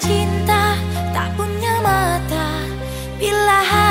cinta tak punya mata. Bila hati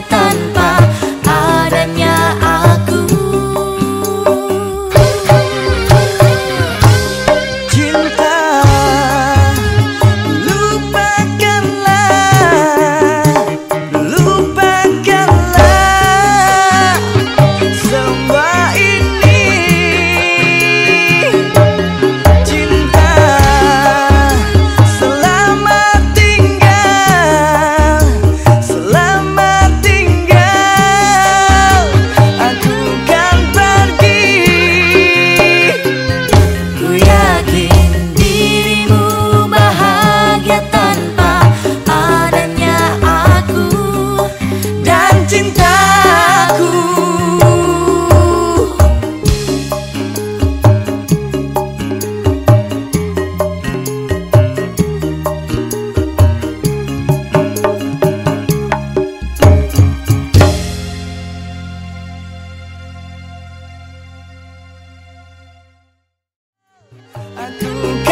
tanpa You.